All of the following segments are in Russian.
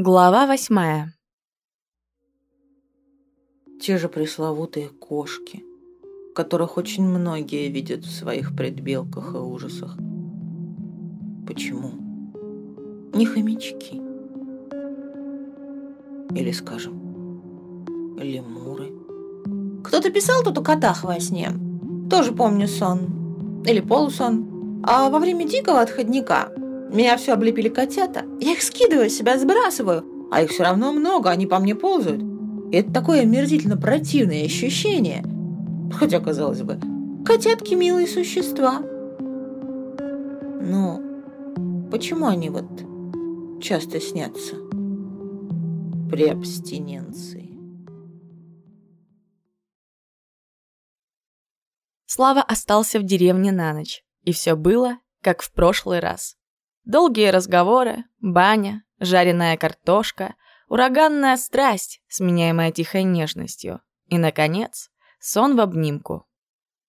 Глава восьмая. Те же пресловутые кошки, которых очень многие видят в своих предбелках и ужасах. Почему? Не хомячки. Или, скажем, лемуры. Кто-то писал тут о котах во сне. Тоже помню сон. Или полусон. А во время дикого отходника меня все облепили котята. Я их скидываю, себя сбрасываю. А их все равно много, они по мне ползают. И это такое омерзительно противное ощущение. Хотя, казалось бы, котятки милые существа. Но почему они вот часто снятся при абстиненции? Слава остался в деревне на ночь, и все было, как в прошлый раз. Долгие разговоры, баня, жареная картошка, ураганная страсть, сменяемая тихой нежностью. И, наконец, сон в обнимку.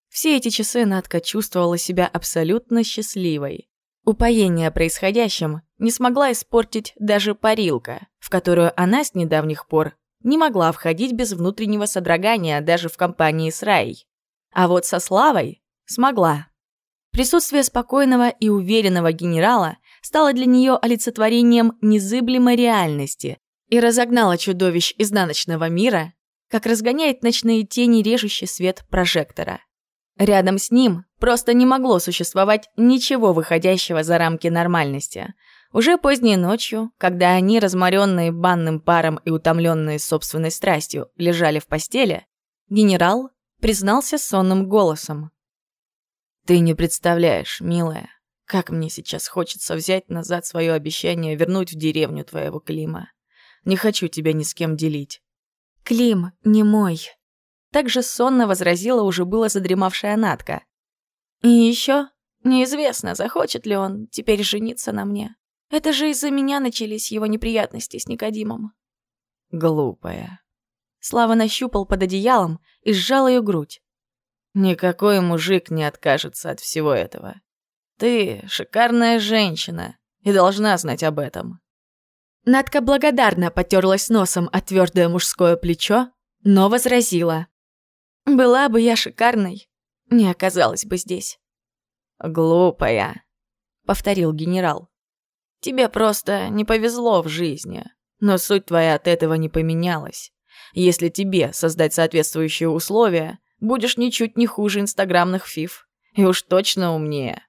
Все эти часы Надка чувствовала себя абсолютно счастливой. Упоение происходящим не смогла испортить даже парилка, в которую она с недавних пор не могла входить без внутреннего содрогания даже в компании с Раей. А вот со Славой смогла. Присутствие спокойного и уверенного генерала стало для нее олицетворением незыблемой реальности и разогнало чудовищ изнаночного мира, как разгоняет ночные тени режущий свет прожектора. Рядом с ним просто не могло существовать ничего выходящего за рамки нормальности. Уже поздней ночью, когда они, разморенные банным паром и утомленные собственной страстью, лежали в постели, генерал признался сонным голосом. «Ты не представляешь, милая, как мне сейчас хочется взять назад свое обещание вернуть в деревню твоего Клима. Не хочу тебя ни с кем делить. Клим не мой. Так же сонно возразила уже было задремавшая Натка. И еще неизвестно, захочет ли он теперь жениться на мне. Это же из-за меня начались его неприятности с Никодимом. Глупая. Слава нащупал под одеялом и сжал ее грудь. Никакой мужик не откажется от всего этого. Ты шикарная женщина и должна знать об этом». Надка благодарно потерлась носом о твердое мужское плечо, но возразила. «Была бы я шикарной, не оказалась бы здесь». «Глупая», — повторил генерал. «Тебе просто не повезло в жизни, но суть твоя от этого не поменялась. Если тебе создать соответствующие условия, будешь ничуть не хуже инстаграмных фиф, и уж точно умнее».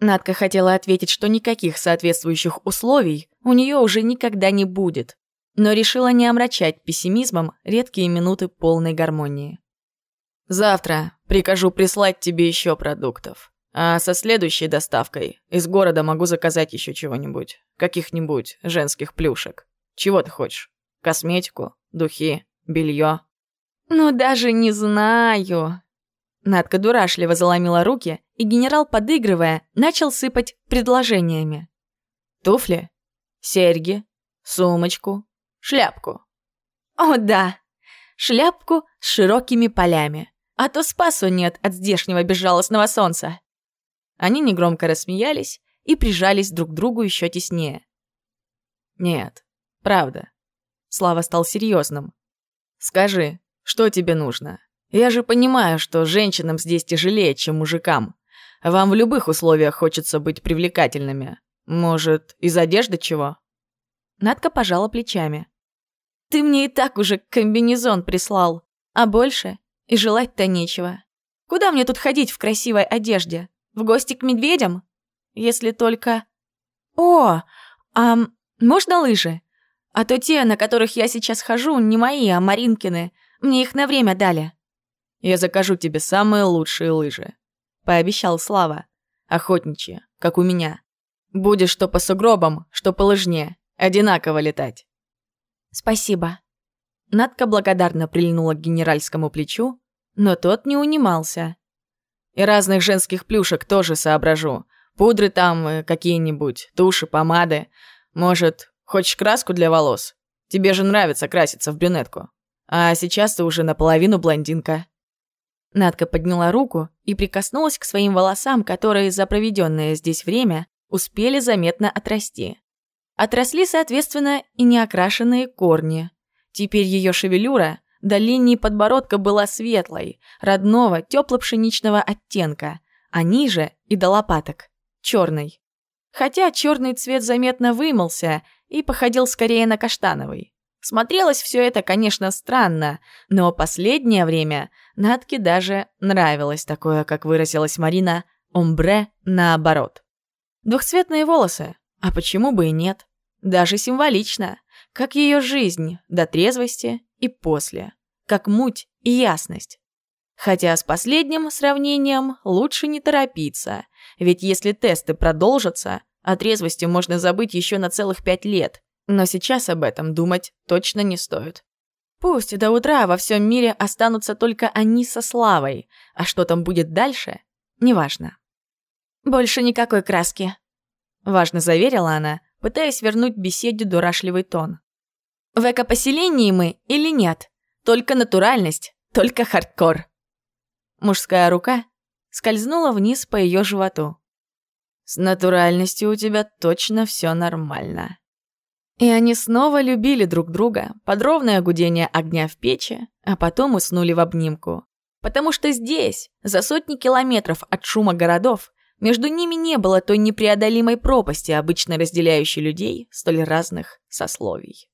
Надка хотела ответить, что никаких соответствующих условий у нее уже никогда не будет, но решила не омрачать пессимизмом редкие минуты полной гармонии. «Завтра прикажу прислать тебе еще продуктов. А со следующей доставкой из города могу заказать еще чего-нибудь. Каких-нибудь женских плюшек. Чего ты хочешь? Косметику? Духи? Белье?» «Ну, даже не знаю», Надка дурашливо заломила руки, и генерал, подыгрывая, начал сыпать предложениями. Туфли, серьги, сумочку, шляпку. О, да, шляпку с широкими полями. А то спасу нет от здешнего безжалостного солнца. Они негромко рассмеялись и прижались друг к другу еще теснее. Нет, правда. Слава стал серьезным. Скажи, что тебе нужно? Я же понимаю, что женщинам здесь тяжелее, чем мужикам. Вам в любых условиях хочется быть привлекательными. Может, из одежды чего?» Надка пожала плечами. «Ты мне и так уже комбинезон прислал, а больше и желать-то нечего. Куда мне тут ходить в красивой одежде? В гости к медведям? Если только... О, а можно лыжи? А то те, на которых я сейчас хожу, не мои, а Маринкины. Мне их на время дали. Я закажу тебе самые лучшие лыжи», — пообещал Слава. «Охотничьи, как у меня. Будешь что по сугробам, что по лыжне. Одинаково летать». «Спасибо». Надка благодарно прильнула к генеральскому плечу, но тот не унимался. «И разных женских плюшек тоже соображу. Пудры там э, какие-нибудь, туши, помады. Может, хочешь краску для волос? Тебе же нравится краситься в брюнетку. А сейчас ты уже наполовину блондинка». Надка подняла руку и прикоснулась к своим волосам, которые за проведенное здесь время успели заметно отрасти. Отросли, соответственно, и неокрашенные корни. Теперь ее шевелюра до линии подбородка была светлой, родного, тепло-пшеничного оттенка, а ниже и до лопаток – черной. Хотя черный цвет заметно вымылся и походил скорее на каштановый. Смотрелось все это, конечно, странно, но последнее время Натке даже нравилось такое, как выразилась Марина, омбре наоборот. Двухцветные волосы, а почему бы и нет? Даже символично, как ее жизнь до трезвости и после, как муть и ясность. Хотя с последним сравнением лучше не торопиться, ведь если тесты продолжатся, о трезвости можно забыть еще на целых пять лет, но сейчас об этом думать точно не стоит. Пусть до утра во всем мире останутся только они со Славой, а что там будет дальше, неважно. «Больше никакой краски», — важно заверила она, пытаясь вернуть беседе дурашливый тон. «В экопоселении мы или нет? Только натуральность, только хардкор». Мужская рука скользнула вниз по ее животу. «С натуральностью у тебя точно все нормально», и они снова любили друг друга под ровное гудение огня в печи, а потом уснули в обнимку. Потому что здесь, за сотни километров от шума городов, между ними не было той непреодолимой пропасти, обычно разделяющей людей столь разных сословий.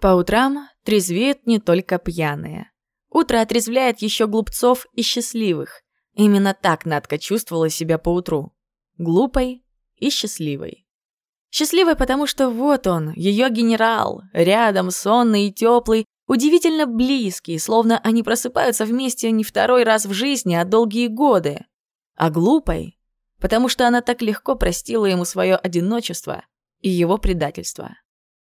По утрам трезвеют не только пьяные. Утро отрезвляет еще глупцов и счастливых. Именно так Надка чувствовала себя поутру. Глупой и счастливой. Счастливой, потому что вот он, ее генерал, рядом, сонный и теплый, удивительно близкий, словно они просыпаются вместе не второй раз в жизни, а долгие годы. А глупой, потому что она так легко простила ему свое одиночество и его предательство.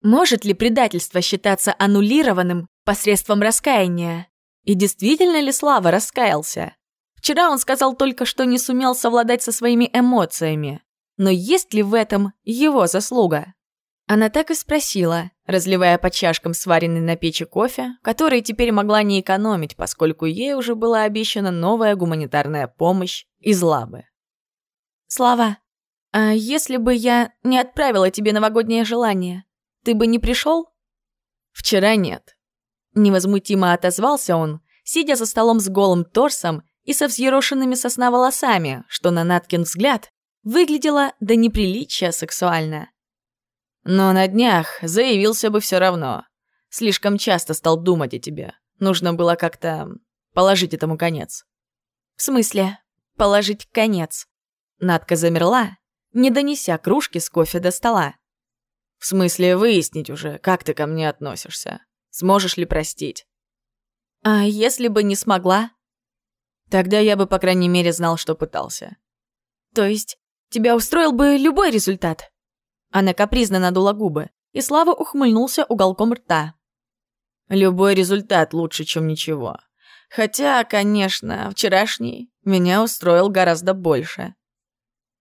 Может ли предательство считаться аннулированным посредством раскаяния? И действительно ли Слава раскаялся? Вчера он сказал только, что не сумел совладать со своими эмоциями. Но есть ли в этом его заслуга? Она так и спросила, разливая по чашкам сваренный на печи кофе, который теперь могла не экономить, поскольку ей уже была обещана новая гуманитарная помощь из Лабы. «Слава, а если бы я не отправила тебе новогоднее желание, ты бы не пришел?» «Вчера нет». Невозмутимо отозвался он, сидя за столом с голым торсом и со взъерошенными сосна волосами, что на Наткин взгляд выглядела до неприличия сексуально. Но на днях заявился бы все равно. Слишком часто стал думать о тебе. Нужно было как-то положить этому конец. В смысле, положить конец? Надка замерла, не донеся кружки с кофе до стола. В смысле, выяснить уже, как ты ко мне относишься. Сможешь ли простить? А если бы не смогла? Тогда я бы, по крайней мере, знал, что пытался. То есть Тебя устроил бы любой результат». Она капризно надула губы, и Слава ухмыльнулся уголком рта. «Любой результат лучше, чем ничего. Хотя, конечно, вчерашний меня устроил гораздо больше».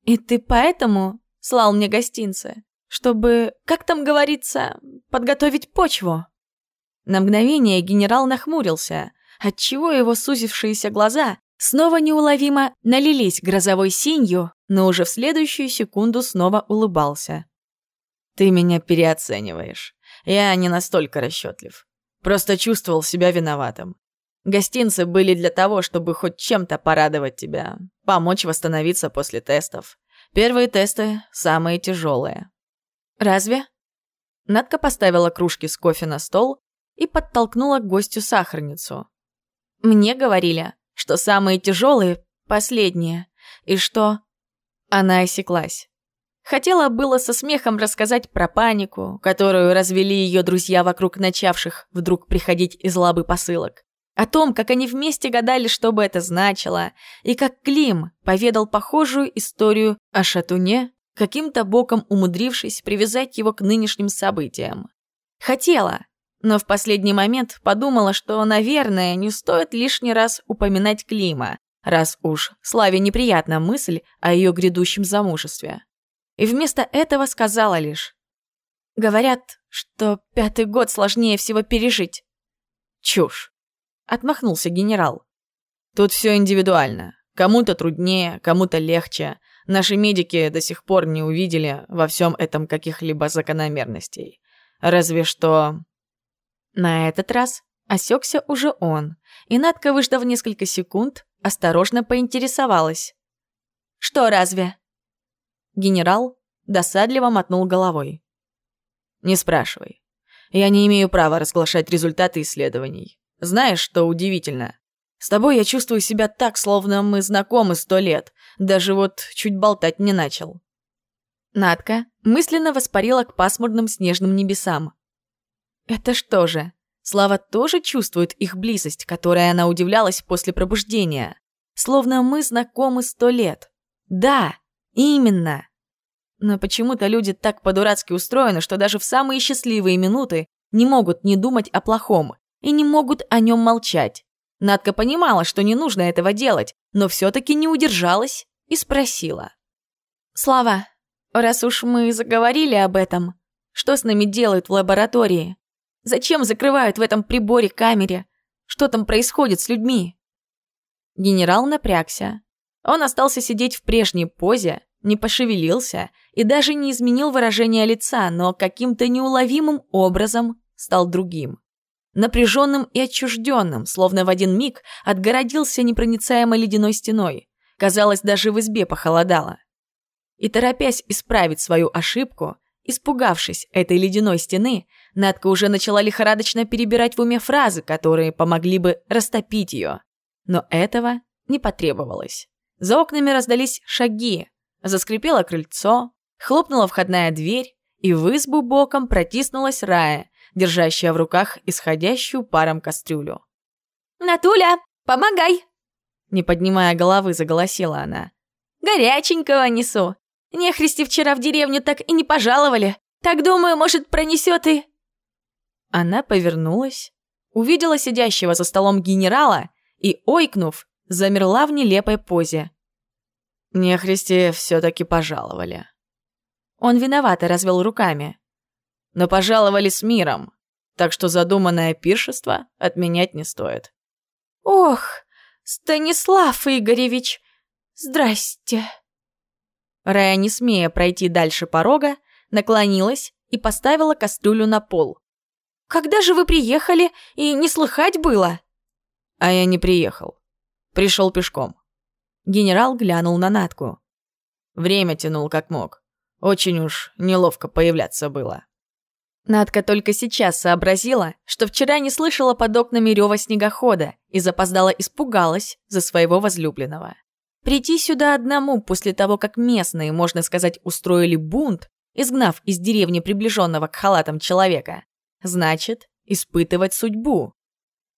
«И ты поэтому слал мне гостинцы, чтобы, как там говорится, подготовить почву?» На мгновение генерал нахмурился, отчего его сузившиеся глаза снова неуловимо налились грозовой синью, но уже в следующую секунду снова улыбался. «Ты меня переоцениваешь. Я не настолько расчетлив. Просто чувствовал себя виноватым. Гостинцы были для того, чтобы хоть чем-то порадовать тебя, помочь восстановиться после тестов. Первые тесты самые тяжелые. «Разве?» Надка поставила кружки с кофе на стол и подтолкнула к гостю сахарницу. «Мне говорили, что самые тяжелые — последние, и что... Она осеклась. Хотела было со смехом рассказать про панику, которую развели ее друзья вокруг начавших вдруг приходить из лабы посылок. О том, как они вместе гадали, что бы это значило, и как Клим поведал похожую историю о шатуне, каким-то боком умудрившись привязать его к нынешним событиям. Хотела, но в последний момент подумала, что, наверное, не стоит лишний раз упоминать Клима, раз уж Славе неприятна мысль о ее грядущем замужестве. И вместо этого сказала лишь «Говорят, что пятый год сложнее всего пережить». «Чушь», — отмахнулся генерал. «Тут все индивидуально. Кому-то труднее, кому-то легче. Наши медики до сих пор не увидели во всем этом каких-либо закономерностей. Разве что... На этот раз осекся уже он, и Надка, выждав несколько секунд, осторожно поинтересовалась. «Что разве?» Генерал досадливо мотнул головой. «Не спрашивай. Я не имею права разглашать результаты исследований. Знаешь, что удивительно? С тобой я чувствую себя так, словно мы знакомы сто лет. Даже вот чуть болтать не начал». Надка мысленно воспарила к пасмурным снежным небесам. «Это что же, Слава тоже чувствует их близость, которой она удивлялась после пробуждения. Словно мы знакомы сто лет. Да, именно. Но почему-то люди так по-дурацки устроены, что даже в самые счастливые минуты не могут не думать о плохом и не могут о нем молчать. Надка понимала, что не нужно этого делать, но все-таки не удержалась и спросила. «Слава, раз уж мы заговорили об этом, что с нами делают в лаборатории?» Зачем закрывают в этом приборе камере? Что там происходит с людьми?» Генерал напрягся. Он остался сидеть в прежней позе, не пошевелился и даже не изменил выражение лица, но каким-то неуловимым образом стал другим. Напряженным и отчужденным, словно в один миг отгородился непроницаемой ледяной стеной. Казалось, даже в избе похолодало. И торопясь исправить свою ошибку, испугавшись этой ледяной стены, Надка уже начала лихорадочно перебирать в уме фразы, которые помогли бы растопить ее. Но этого не потребовалось. За окнами раздались шаги, заскрипело крыльцо, хлопнула входная дверь, и в избу боком протиснулась Рая, держащая в руках исходящую паром кастрюлю. «Натуля, помогай!» Не поднимая головы, заголосила она. «Горяченького несу. Нехристи вчера в деревню так и не пожаловали. Так думаю, может, пронесет и...» Она повернулась, увидела сидящего за столом генерала и, ойкнув, замерла в нелепой позе. Нехристи все-таки пожаловали. Он виновато развел руками. Но пожаловали с миром, так что задуманное пиршество отменять не стоит. «Ох, Станислав Игоревич, здрасте!» Рая, не смея пройти дальше порога, наклонилась и поставила кастрюлю на пол. Когда же вы приехали, и не слыхать было?» «А я не приехал. Пришел пешком». Генерал глянул на Натку. Время тянул как мог. Очень уж неловко появляться было. Надка только сейчас сообразила, что вчера не слышала под окнами рева снегохода и запоздала испугалась за своего возлюбленного. Прийти сюда одному после того, как местные, можно сказать, устроили бунт, изгнав из деревни приближенного к халатам человека, Значит, испытывать судьбу.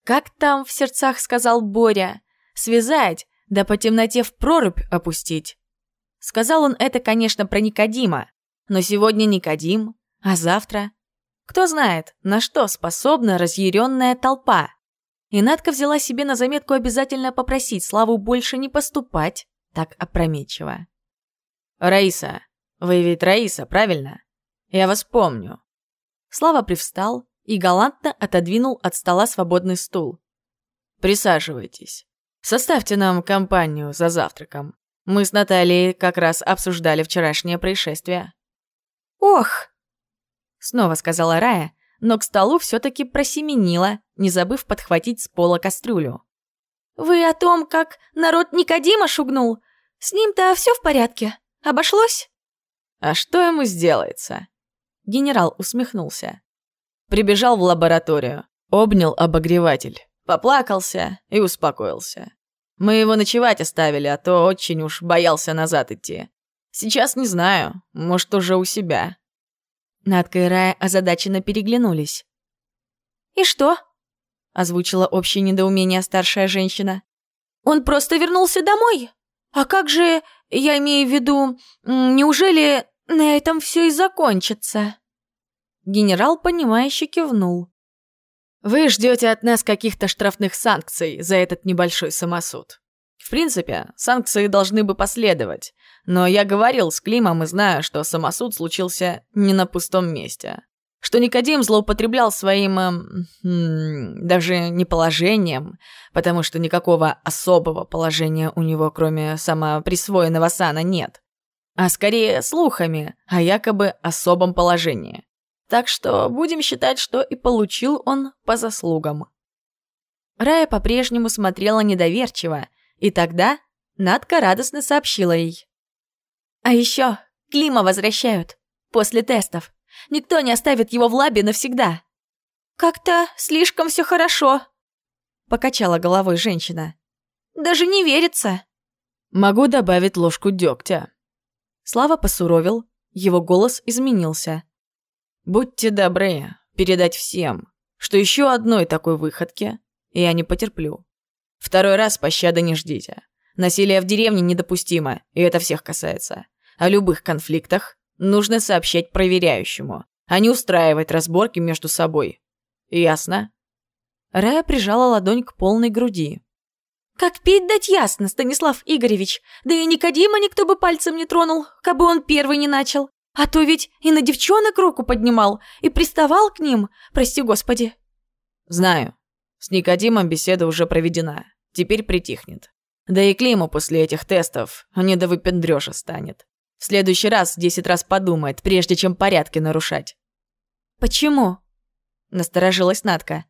Как там в сердцах сказал Боря? Связать, да по темноте в прорубь опустить. Сказал он это, конечно, про Никодима. Но сегодня Никодим, а завтра... Кто знает, на что способна разъяренная толпа. И Надка взяла себе на заметку обязательно попросить Славу больше не поступать так опрометчиво. «Раиса, вы ведь Раиса, правильно? Я вас помню. Слава привстал и галантно отодвинул от стола свободный стул. «Присаживайтесь. Составьте нам компанию за завтраком. Мы с Натальей как раз обсуждали вчерашнее происшествие». «Ох!» Снова сказала Рая, но к столу все-таки просеменила, не забыв подхватить с пола кастрюлю. «Вы о том, как народ Никодима шугнул? С ним-то все в порядке? Обошлось?» «А что ему сделается? Генерал усмехнулся. Прибежал в лабораторию, обнял обогреватель, поплакался и успокоился. Мы его ночевать оставили, а то очень уж боялся назад идти. Сейчас не знаю, может, уже у себя. Надка и Рая озадаченно переглянулись. «И что?» — озвучила общее недоумение старшая женщина. «Он просто вернулся домой? А как же, я имею в виду, неужели на этом все и закончится?» Генерал, понимающе кивнул. «Вы ждете от нас каких-то штрафных санкций за этот небольшой самосуд. В принципе, санкции должны бы последовать, но я говорил с Климом и знаю, что самосуд случился не на пустом месте. Что Никодим злоупотреблял своим... Э, даже не положением, потому что никакого особого положения у него, кроме самоприсвоенного сана, нет. а скорее слухами о якобы особом положении. Так что будем считать, что и получил он по заслугам. Рая по-прежнему смотрела недоверчиво, и тогда Надка радостно сообщила ей. «А еще Клима возвращают. После тестов. Никто не оставит его в лабе навсегда». «Как-то слишком все хорошо», — покачала головой женщина. «Даже не верится». «Могу добавить ложку дегтя». Слава посуровил, его голос изменился. «Будьте добры передать всем, что еще одной такой выходки я не потерплю. Второй раз пощады не ждите. Насилие в деревне недопустимо, и это всех касается. О любых конфликтах нужно сообщать проверяющему, а не устраивать разборки между собой. Ясно?» Рая прижала ладонь к полной груди. «Как пить дать ясно, Станислав Игоревич. Да и Никодима никто бы пальцем не тронул, кабы он первый не начал. А то ведь и на девчонок руку поднимал, и приставал к ним, прости господи». «Знаю. С Никодимом беседа уже проведена. Теперь притихнет. Да и Климу после этих тестов не до выпендрёжа станет. В следующий раз десять раз подумает, прежде чем порядки нарушать. «Почему?» – насторожилась Натка.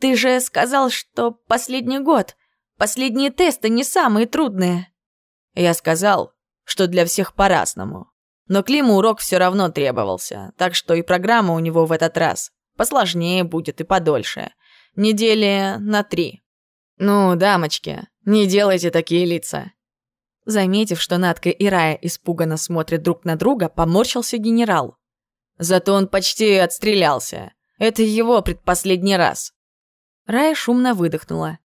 «Ты же сказал, что последний год, последние тесты не самые трудные». Я сказал, что для всех по-разному. Но Климу урок все равно требовался, так что и программа у него в этот раз посложнее будет и подольше. Недели на три. Ну, дамочки, не делайте такие лица. Заметив, что Надка и Рая испуганно смотрят друг на друга, поморщился генерал. Зато он почти отстрелялся. Это его предпоследний раз. Рая шумно выдохнула.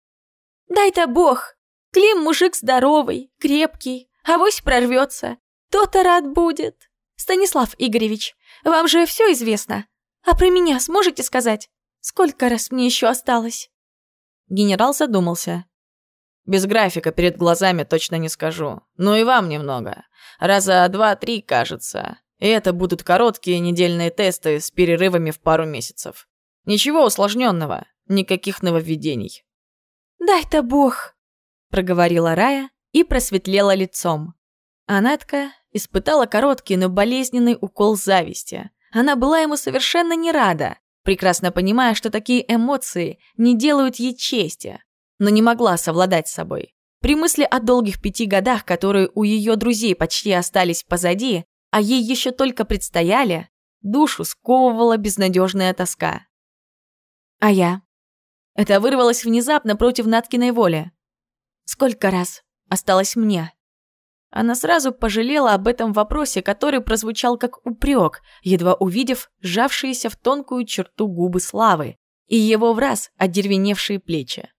«Дай-то бог! Клим мужик здоровый, крепкий, авось прорвется. То-то рад будет. Станислав Игоревич, вам же все известно. А про меня сможете сказать? Сколько раз мне еще осталось?» Генерал задумался. Без графика перед глазами точно не скажу. Ну и вам немного. Раза два-три, кажется. И это будут короткие недельные тесты с перерывами в пару месяцев. Ничего усложненного, никаких нововведений. «Дай-то бог!» – проговорила Рая и просветлела лицом. Анатка испытала короткий, но болезненный укол зависти. Она была ему совершенно не рада, прекрасно понимая, что такие эмоции не делают ей чести но не могла совладать с собой. При мысли о долгих пяти годах, которые у ее друзей почти остались позади, а ей еще только предстояли, душу сковывала безнадежная тоска. А я? Это вырвалось внезапно против Наткиной воли. Сколько раз осталось мне? Она сразу пожалела об этом вопросе, который прозвучал как упрек, едва увидев сжавшиеся в тонкую черту губы Славы и его в раз одервеневшие плечи.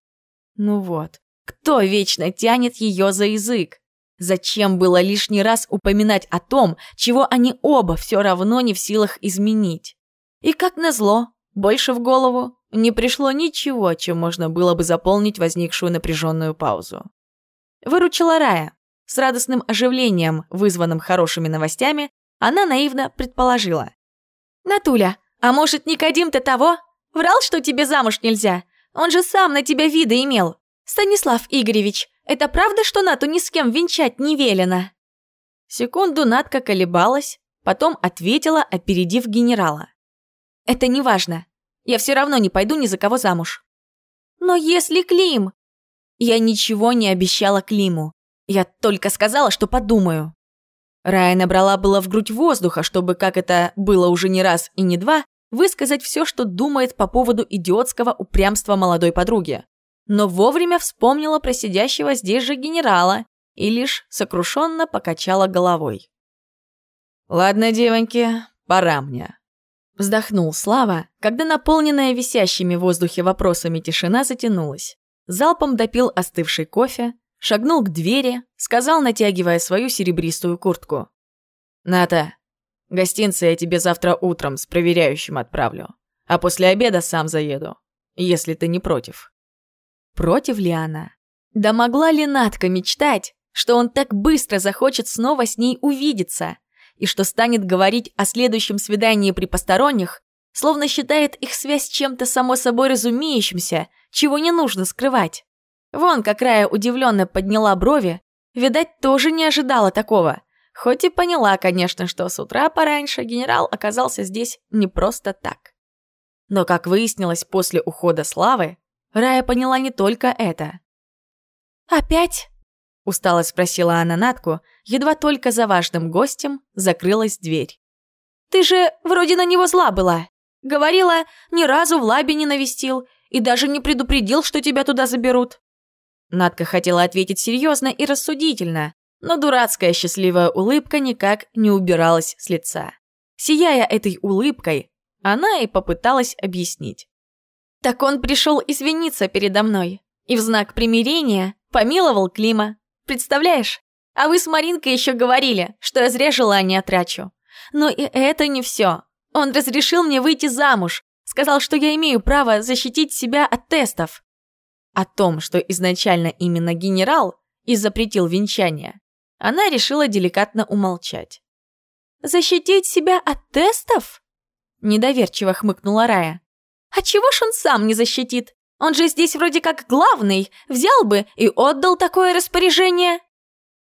Ну вот, кто вечно тянет ее за язык? Зачем было лишний раз упоминать о том, чего они оба все равно не в силах изменить? И как назло, больше в голову не пришло ничего, чем можно было бы заполнить возникшую напряженную паузу. Выручила Рая. С радостным оживлением, вызванным хорошими новостями, она наивно предположила. «Натуля, а может, Никодим-то того? Врал, что тебе замуж нельзя? Он же сам на тебя виды имел. Станислав Игоревич, это правда, что Нату ни с кем венчать не велено?» Секунду Натка колебалась, потом ответила, опередив генерала. «Это не важно. Я все равно не пойду ни за кого замуж». «Но если Клим...» «Я ничего не обещала Климу. Я только сказала, что подумаю». Рая набрала было в грудь воздуха, чтобы, как это было уже не раз и не два, высказать все, что думает по поводу идиотского упрямства молодой подруги. Но вовремя вспомнила про сидящего здесь же генерала и лишь сокрушенно покачала головой. «Ладно, девоньки, пора мне». Вздохнул Слава, когда наполненная висящими в воздухе вопросами тишина затянулась. Залпом допил остывший кофе, шагнул к двери, сказал, натягивая свою серебристую куртку. «Ната, Гостинцы я тебе завтра утром с проверяющим отправлю. А после обеда сам заеду, если ты не против». Против ли она? Да могла ли Натка мечтать, что он так быстро захочет снова с ней увидеться, и что станет говорить о следующем свидании при посторонних, словно считает их связь чем-то само собой разумеющимся, чего не нужно скрывать. Вон, как Рая удивленно подняла брови, видать, тоже не ожидала такого, Хоть и поняла, конечно, что с утра пораньше генерал оказался здесь не просто так. Но, как выяснилось после ухода Славы, Рая поняла не только это. «Опять?» – устало спросила она Натку, едва только за важным гостем закрылась дверь. «Ты же вроде на него зла была. Говорила, ни разу в лабе не навестил и даже не предупредил, что тебя туда заберут». Натка хотела ответить серьезно и рассудительно, но дурацкая счастливая улыбка никак не убиралась с лица. Сияя этой улыбкой, она и попыталась объяснить. «Так он пришел извиниться передо мной и в знак примирения помиловал Клима. Представляешь? А вы с Маринкой еще говорили, что я зря желание трачу. Но и это не все. Он разрешил мне выйти замуж, сказал, что я имею право защитить себя от тестов. О том, что изначально именно генерал и запретил венчание, она решила деликатно умолчать. «Защитить себя от тестов?» Недоверчиво хмыкнула Рая. «А чего ж он сам не защитит? Он же здесь вроде как главный, взял бы и отдал такое распоряжение».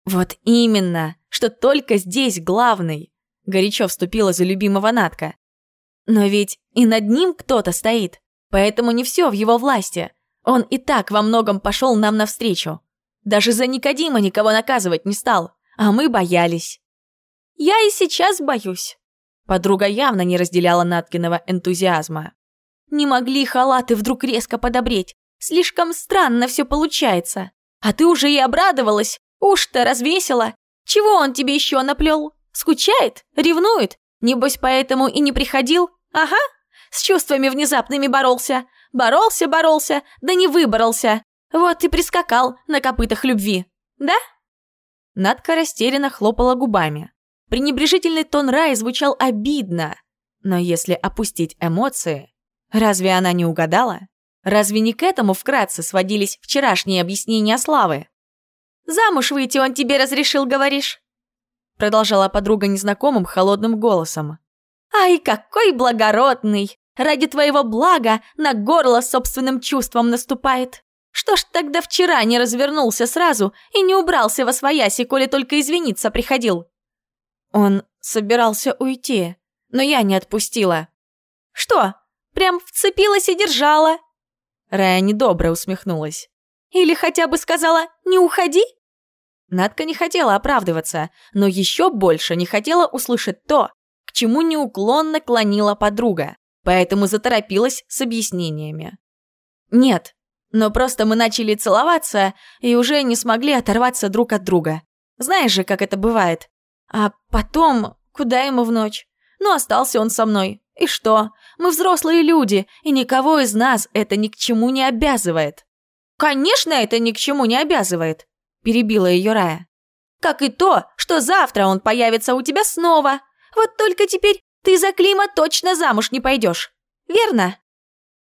«Вот именно, что только здесь главный», — горячо вступила за любимого Натка. «Но ведь и над ним кто-то стоит, поэтому не все в его власти. Он и так во многом пошел нам навстречу. Даже за Никодима никого наказывать не стал, а мы боялись». «Я и сейчас боюсь», Подруга явно не разделяла Наткиного энтузиазма. «Не могли халаты вдруг резко подобреть. Слишком странно все получается. А ты уже и обрадовалась. Уж-то развесила. Чего он тебе еще наплел? Скучает? Ревнует? Небось, поэтому и не приходил? Ага. С чувствами внезапными боролся. Боролся, боролся, да не выборолся. Вот и прискакал на копытах любви. Да?» Надка растерянно хлопала губами. Пренебрежительный тон Раи звучал обидно. Но если опустить эмоции, разве она не угадала? Разве не к этому вкратце сводились вчерашние объяснения Славы? «Замуж выйти он тебе разрешил, говоришь?» Продолжала подруга незнакомым холодным голосом. «Ай, какой благородный! Ради твоего блага на горло собственным чувством наступает. Что ж тогда вчера не развернулся сразу и не убрался во свояси, коли только извиниться приходил?» Он собирался уйти, но я не отпустила. «Что, прям вцепилась и держала?» Рая недобро усмехнулась. «Или хотя бы сказала «не уходи»?» Надка не хотела оправдываться, но еще больше не хотела услышать то, к чему неуклонно клонила подруга, поэтому заторопилась с объяснениями. «Нет, но просто мы начали целоваться и уже не смогли оторваться друг от друга. Знаешь же, как это бывает. А потом, куда ему в ночь? Ну, остался он со мной. И что? Мы взрослые люди, и никого из нас это ни к чему не обязывает. Конечно, это ни к чему не обязывает, перебила ее Рая. Как и то, что завтра он появится у тебя снова. Вот только теперь ты за Клима точно замуж не пойдешь. Верно?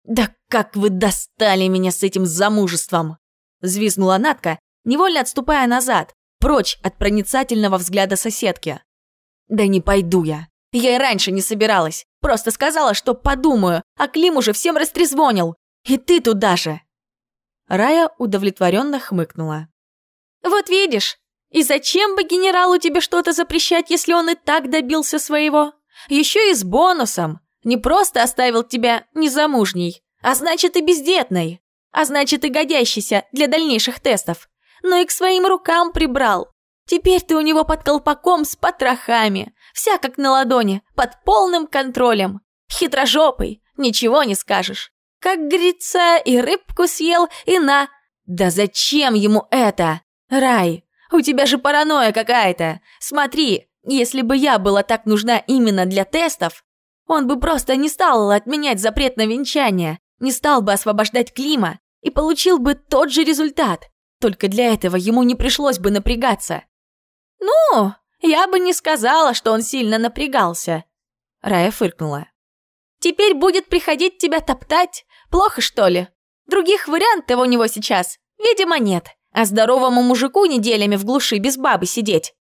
Да как вы достали меня с этим замужеством! Взвизгнула Натка, невольно отступая назад, прочь от проницательного взгляда соседки. «Да не пойду я. Я и раньше не собиралась. Просто сказала, что подумаю, а Клим уже всем растрезвонил. И ты туда же!» Рая удовлетворенно хмыкнула. «Вот видишь, и зачем бы генералу тебе что-то запрещать, если он и так добился своего? Еще и с бонусом. Не просто оставил тебя незамужней, а значит и бездетной. А значит и годящейся для дальнейших тестов но и к своим рукам прибрал. Теперь ты у него под колпаком с потрохами, вся как на ладони, под полным контролем. Хитрожопый, ничего не скажешь. Как говорится, и рыбку съел, и на... Да зачем ему это? Рай, у тебя же паранойя какая-то. Смотри, если бы я была так нужна именно для тестов, он бы просто не стал отменять запрет на венчание, не стал бы освобождать Клима и получил бы тот же результат. Только для этого ему не пришлось бы напрягаться. «Ну, я бы не сказала, что он сильно напрягался», — Рая фыркнула. «Теперь будет приходить тебя топтать? Плохо, что ли? Других вариантов у него сейчас, видимо, нет. А здоровому мужику неделями в глуши без бабы сидеть.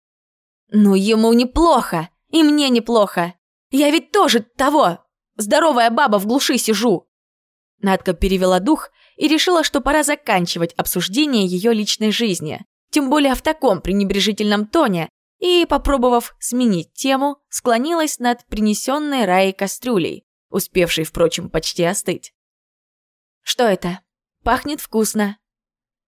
Ну, ему неплохо, и мне неплохо. Я ведь тоже того, здоровая баба в глуши сижу». Надка перевела дух и решила, что пора заканчивать обсуждение ее личной жизни, тем более в таком пренебрежительном тоне, и, попробовав сменить тему, склонилась над принесенной Раей кастрюлей, успевшей, впрочем, почти остыть. «Что это? Пахнет вкусно».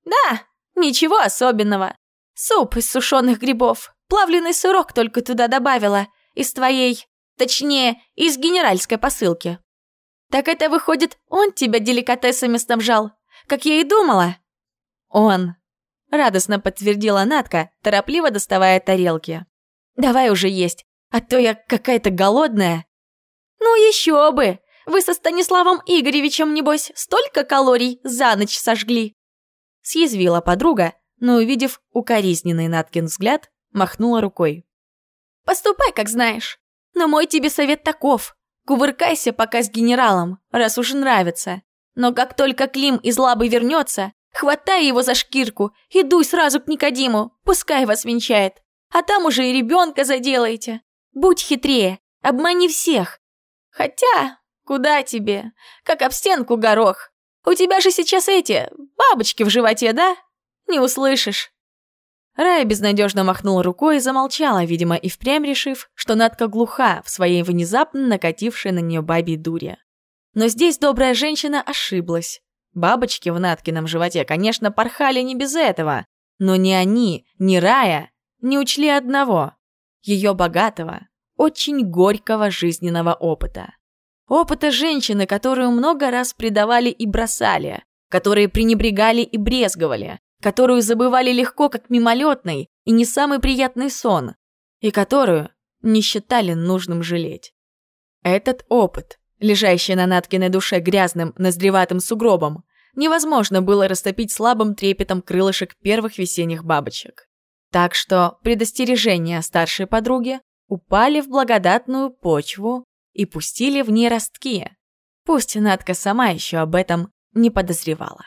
«Да, ничего особенного. Суп из сушеных грибов. Плавленый сырок только туда добавила. Из твоей, точнее, из генеральской посылки». «Так это выходит, он тебя деликатесами снабжал, как я и думала?» «Он», Радостно подтвердила Натка, торопливо доставая тарелки. «Давай уже есть, а то я какая-то голодная». «Ну еще бы! Вы со Станиславом Игоревичем, небось, столько калорий за ночь сожгли!» Съязвила подруга, но, увидев укоризненный Наткин взгляд, махнула рукой. «Поступай, как знаешь. Но мой тебе совет таков. Кувыркайся пока с генералом, раз уж нравится. Но как только Клим из лабы вернется, Хватай его за шкирку и дуй сразу к Никодиму, пускай вас венчает. А там уже и ребенка заделаете. Будь хитрее, обмани всех. Хотя, куда тебе? Как об стенку горох. У тебя же сейчас эти, бабочки в животе, да? Не услышишь. Рая безнадежно махнула рукой и замолчала, видимо, и впрямь решив, что Надка глуха в своей внезапно накатившей на нее бабе дуре. Но здесь добрая женщина ошиблась. Бабочки в Наткином животе, конечно, порхали не без этого, но ни они, ни Рая не учли одного – ее богатого, очень горького жизненного опыта. Опыта женщины, которую много раз предавали и бросали, которые пренебрегали и брезговали, которую забывали легко, как мимолетный и не самый приятный сон, и которую не считали нужным жалеть. Этот опыт лежащий на Наткиной душе грязным, ноздреватым сугробом, невозможно было растопить слабым трепетом крылышек первых весенних бабочек. Так что предостережения старшей подруги упали в благодатную почву и пустили в ней ростки. Пусть Надка сама еще об этом не подозревала.